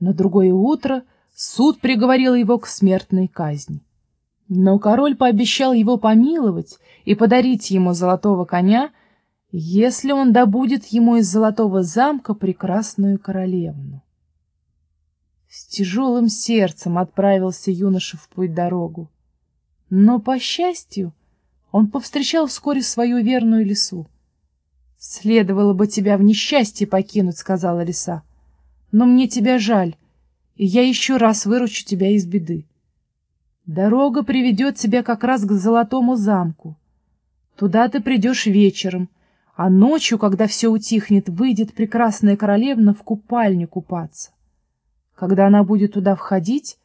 На другое утро суд приговорил его к смертной казни. Но король пообещал его помиловать и подарить ему золотого коня, если он добудет ему из золотого замка прекрасную королевну. С тяжелым сердцем отправился юноша в путь-дорогу. Но, по счастью, он повстречал вскоре свою верную лису. — Следовало бы тебя в несчастье покинуть, — сказала лиса. — Но мне тебя жаль, и я еще раз выручу тебя из беды. Дорога приведет тебя как раз к золотому замку. Туда ты придешь вечером, а ночью, когда все утихнет, выйдет прекрасная королевна в купальню купаться. Когда она будет туда входить,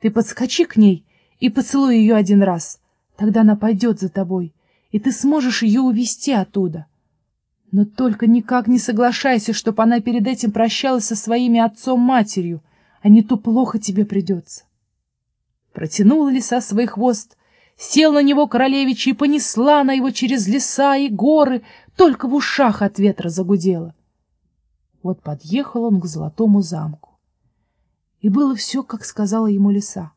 ты подскочи к ней и поцелуй ее один раз. Тогда она пойдет за тобой, и ты сможешь ее увести оттуда. Но только никак не соглашайся, чтоб она перед этим прощалась со своими отцом-матерью, а не то плохо тебе придется. Протянула лиса свой хвост, сел на него королевич и понесла на его через леса и горы, только в ушах от ветра загудела. Вот подъехал он к золотому замку. И было все, как сказала ему лиса.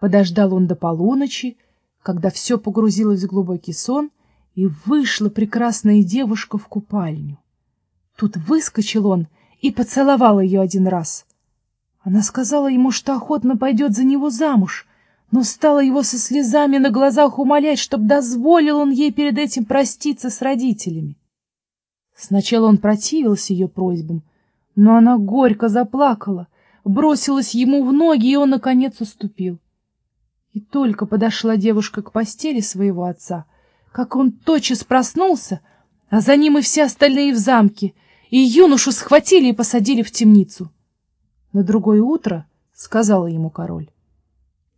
Подождал он до полуночи, когда все погрузилось в глубокий сон, и вышла прекрасная девушка в купальню. Тут выскочил он и поцеловал ее один раз — она сказала ему, что охотно пойдет за него замуж, но стала его со слезами на глазах умолять, чтоб дозволил он ей перед этим проститься с родителями. Сначала он противился ее просьбам, но она горько заплакала, бросилась ему в ноги, и он, наконец, уступил. И только подошла девушка к постели своего отца, как он тотчас проснулся, а за ним и все остальные в замке, и юношу схватили и посадили в темницу. На другое утро сказала ему король,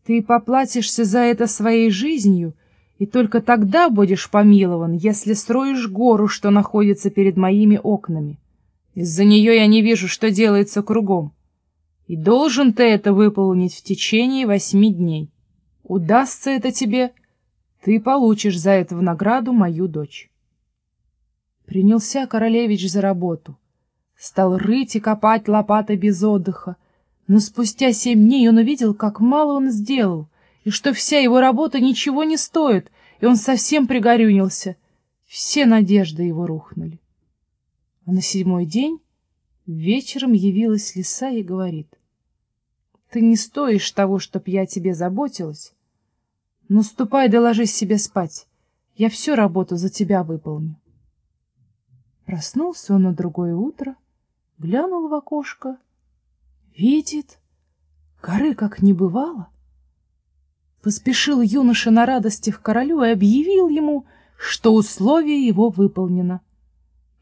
«Ты поплатишься за это своей жизнью, и только тогда будешь помилован, если строишь гору, что находится перед моими окнами. Из-за нее я не вижу, что делается кругом. И должен ты это выполнить в течение восьми дней. Удастся это тебе, ты получишь за это в награду мою дочь». Принялся королевич за работу — Стал рыть и копать лопатой без отдыха. Но спустя семь дней он увидел, как мало он сделал, и что вся его работа ничего не стоит, и он совсем пригорюнился. Все надежды его рухнули. А на седьмой день вечером явилась лиса и говорит, «Ты не стоишь того, чтоб я тебе заботилась, но ступай да ложись себе спать, я всю работу за тебя выполню». Проснулся он на другое утро, глянул в окошко, видит, горы как не бывало. Поспешил юноша на радости к королю и объявил ему, что условие его выполнено.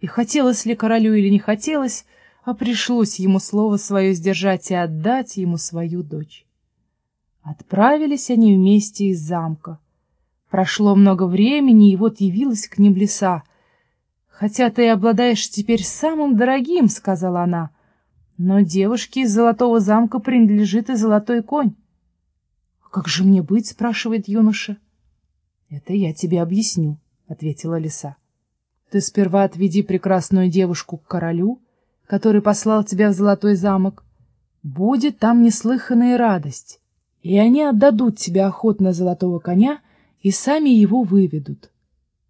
И хотелось ли королю или не хотелось, а пришлось ему слово свое сдержать и отдать ему свою дочь. Отправились они вместе из замка. Прошло много времени, и вот явилась к ним лиса — «Хотя ты обладаешь теперь самым дорогим», — сказала она, — «но девушке из Золотого замка принадлежит и золотой конь». «А «Как же мне быть?» — спрашивает юноша. «Это я тебе объясню», — ответила лиса. «Ты сперва отведи прекрасную девушку к королю, который послал тебя в Золотой замок. Будет там неслыханная радость, и они отдадут тебе охотно золотого коня и сами его выведут.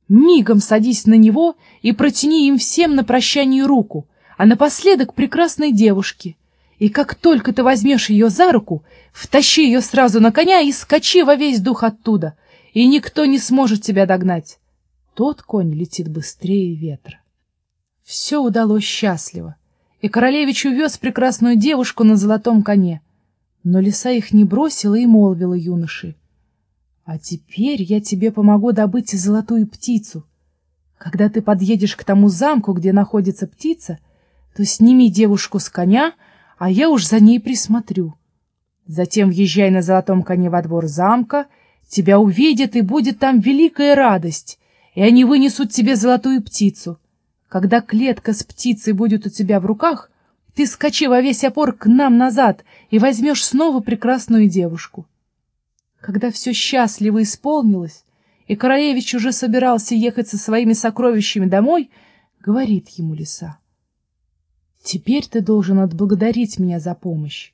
Мигом садись на него и протяни им всем на прощание руку, а напоследок прекрасной девушке. И как только ты возьмешь ее за руку, втащи ее сразу на коня и скачи во весь дух оттуда, и никто не сможет тебя догнать. Тот конь летит быстрее ветра. Все удалось счастливо, и королевич увез прекрасную девушку на золотом коне. Но лиса их не бросила и молвила юноше — а теперь я тебе помогу добыть золотую птицу. Когда ты подъедешь к тому замку, где находится птица, то сними девушку с коня, а я уж за ней присмотрю. Затем въезжай на золотом коне во двор замка, тебя увидят, и будет там великая радость, и они вынесут тебе золотую птицу. Когда клетка с птицей будет у тебя в руках, ты скачи во весь опор к нам назад и возьмешь снова прекрасную девушку. Когда все счастливо исполнилось, и королевич уже собирался ехать со своими сокровищами домой, говорит ему лиса. Теперь ты должен отблагодарить меня за помощь.